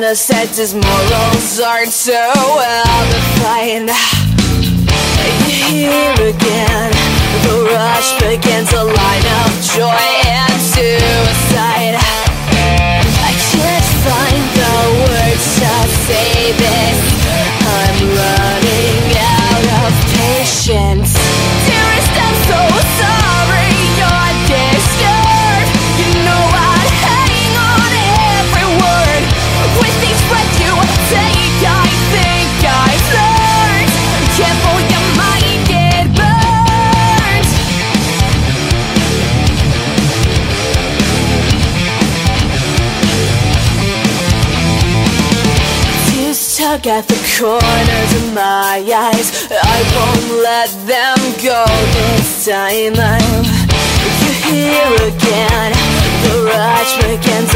said his morals aren't so well defined. Here again, Stuck at the corners of my eyes. I won't let them go this time. I'm here again. The rush begins